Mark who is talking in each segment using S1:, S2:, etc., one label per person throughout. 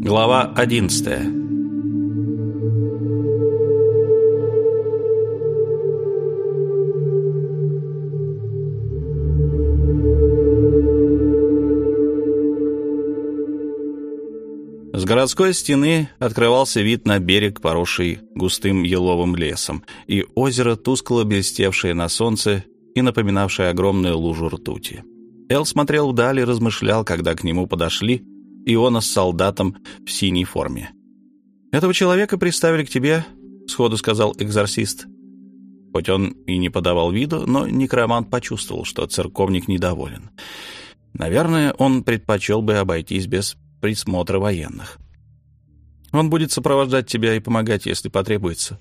S1: Глава 11 С городской стены открывался вид на берег, поросший густым еловым лесом, и озеро, тускло блестевшее на солнце и напоминавшее огромную лужу ртути. Эл смотрел вдаль и размышлял, когда к нему подошли Иона с солдатом в синей форме. «Этого человека приставили к тебе», — сходу сказал экзорцист. Хоть он и не подавал виду, но некромант почувствовал, что церковник недоволен. Наверное, он предпочел бы обойтись без присмотра военных. Он будет сопровождать тебя и помогать, если потребуется.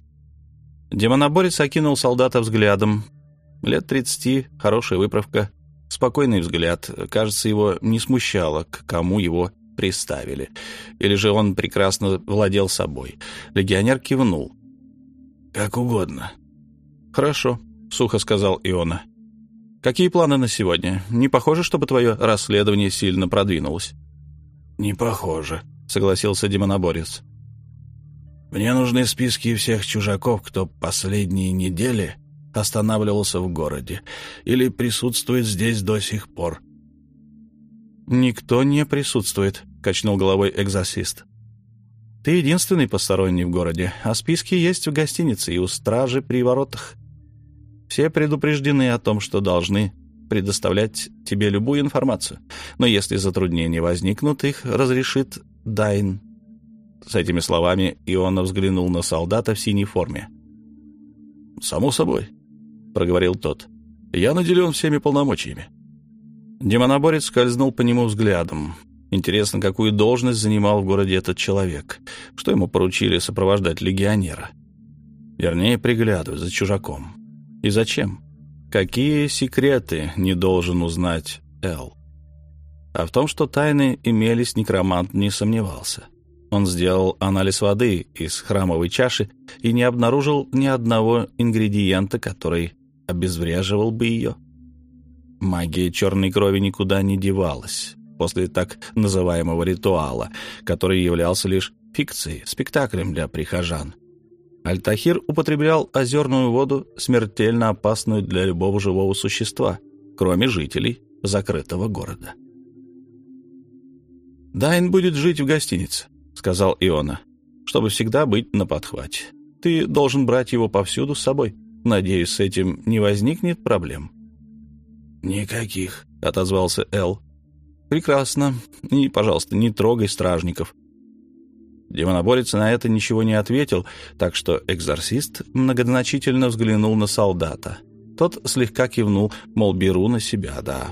S1: Демоноборец окинул солдата взглядом. Лет тридцати, хорошая выправка, Спокойный взгляд, кажется, его не смущало, к кому его приставили. Или же он прекрасно владел собой. Легионер кивнул. «Как угодно». «Хорошо», — сухо сказал Иона. «Какие планы на сегодня? Не похоже, чтобы твое расследование сильно продвинулось?»
S2: «Не похоже», —
S1: согласился демоноборец.
S2: «Мне нужны списки всех чужаков, кто последние недели останавливался в городе или присутствует здесь до сих пор.
S1: «Никто не присутствует», — качнул головой экзорцист. «Ты единственный посторонний в городе, а списки есть в гостинице и у стражи при воротах. Все предупреждены о том, что должны предоставлять тебе любую информацию, но если затруднения возникнут, их разрешит Дайн». С этими словами Иона взглянул на солдата в синей форме.
S2: «Само собой проговорил тот. «Я наделен всеми полномочиями».
S1: Демоноборец скользнул по нему взглядом. Интересно, какую должность занимал в городе этот человек? Что ему поручили сопровождать легионера? Вернее, приглядывать за чужаком. И зачем? Какие секреты не должен узнать Эл? А в том, что тайны имелись, некромант не сомневался. Он сделал анализ воды из храмовой чаши и не обнаружил ни одного ингредиента, который обезвреживал бы ее. Магия черной крови никуда не девалась после так называемого ритуала, который являлся лишь фикцией, спектаклем для прихожан. Альтахир употреблял озерную воду, смертельно опасную для любого живого существа, кроме жителей закрытого города. «Дайн будет жить в гостинице», — сказал Иона, — «чтобы всегда быть на подхвате. Ты должен брать его повсюду с собой». Надеюсь, с этим не возникнет проблем?»
S2: «Никаких», —
S1: отозвался Эл. «Прекрасно. И, пожалуйста, не трогай стражников». Демоноборец на это ничего не ответил, так что экзорцист многозначительно взглянул на солдата. Тот слегка кивнул, мол, беру на себя, да.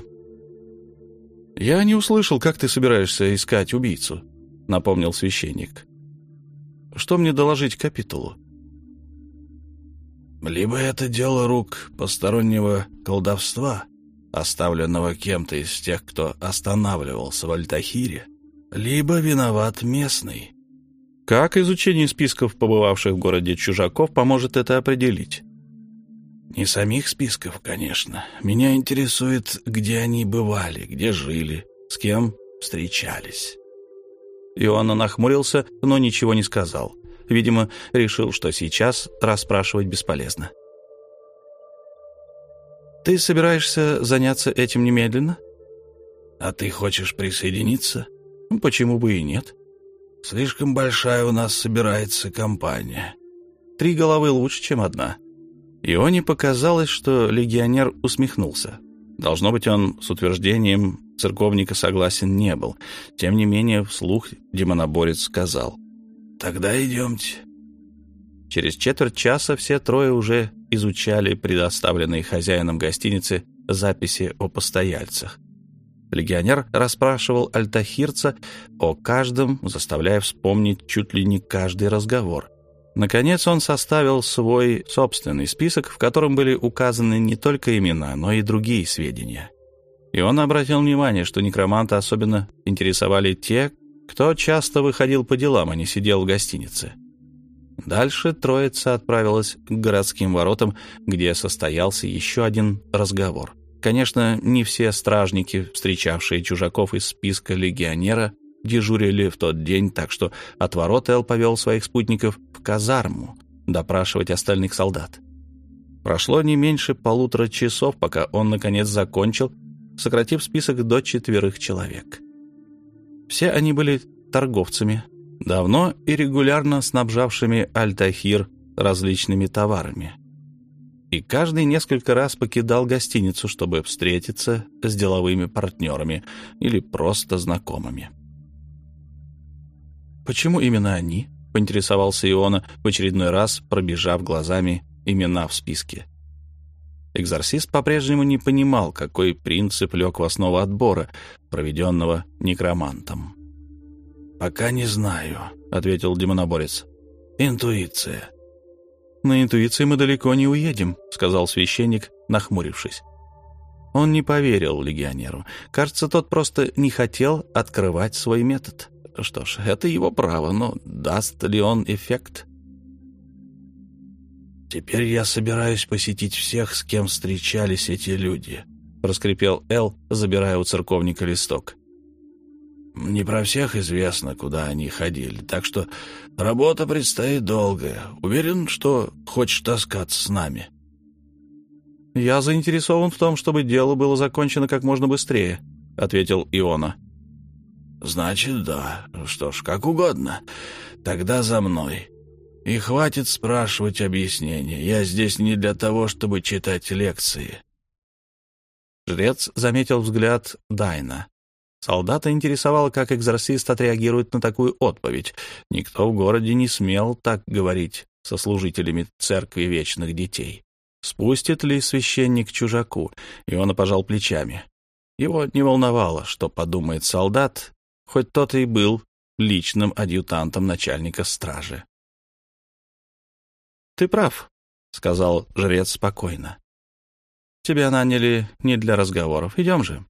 S1: «Я не услышал, как ты собираешься искать убийцу», — напомнил священник. «Что мне доложить капитулу?»
S2: Либо это дело рук постороннего колдовства, оставленного кем-то из тех, кто останавливался в Альтахире, либо виноват местный.
S1: Как изучение списков побывавших в городе чужаков поможет это определить?
S2: Не самих списков, конечно. Меня интересует, где они бывали, где жили, с кем встречались.
S1: Иоанна нахмурился, но ничего не сказал. Видимо, решил, что сейчас расспрашивать бесполезно. «Ты собираешься заняться этим немедленно?»
S2: «А ты хочешь присоединиться?»
S1: «Почему бы и нет?»
S2: «Слишком большая у нас собирается компания».
S1: «Три головы лучше, чем одна». Ионе показалось, что легионер усмехнулся. Должно быть, он с утверждением церковника согласен не был. Тем не менее, вслух демоноборец сказал.
S2: «Тогда идемте».
S1: Через четверть часа все трое уже изучали предоставленные хозяином гостиницы записи о постояльцах. Легионер расспрашивал альтахирца о каждом, заставляя вспомнить чуть ли не каждый разговор. Наконец он составил свой собственный список, в котором были указаны не только имена, но и другие сведения. И он обратил внимание, что некроманта особенно интересовали те, кто часто выходил по делам, а не сидел в гостинице. Дальше троица отправилась к городским воротам, где состоялся еще один разговор. Конечно, не все стражники, встречавшие чужаков из списка легионера, дежурили в тот день, так что от ворот Эл повел своих спутников в казарму допрашивать остальных солдат. Прошло не меньше полутора часов, пока он, наконец, закончил, сократив список до четверых человек. Все они были торговцами, давно и регулярно снабжавшими Альтахир различными товарами. И каждый несколько раз покидал гостиницу, чтобы встретиться с деловыми партнерами или просто знакомыми. «Почему именно они?» — поинтересовался Иона, в очередной раз пробежав глазами имена в списке. Экзорцист по-прежнему не понимал, какой принцип лег в основу отбора, проведенного некромантом.
S2: «Пока не знаю», — ответил демоноборец. «Интуиция».
S1: «На интуиции мы далеко не уедем», — сказал священник, нахмурившись. Он не поверил легионеру. Кажется, тот просто не хотел открывать свой метод. Что ж, это его право, но даст ли он эффект?
S2: «Теперь я собираюсь посетить всех, с кем встречались эти люди», — проскрипел Эл, забирая у церковника листок. «Не про всех известно, куда они ходили, так что работа предстоит долгая. Уверен, что хочешь таскаться с нами».
S1: «Я заинтересован в том, чтобы дело было закончено как можно быстрее», — ответил Иона.
S2: «Значит, да. Что ж, как угодно. Тогда за мной». И хватит спрашивать объяснения. Я здесь не для того, чтобы читать лекции.
S1: Жрец заметил взгляд Дайна. Солдата интересовало, как экзорцист отреагирует на такую отповедь. Никто в городе не смел так говорить со служителями церкви вечных детей. Спустит ли священник чужаку? И он пожал плечами. Его не волновало, что подумает солдат, хоть тот и был личным адъютантом начальника стражи. «Ты прав», — сказал жрец спокойно. «Тебя наняли не для разговоров. Идем же».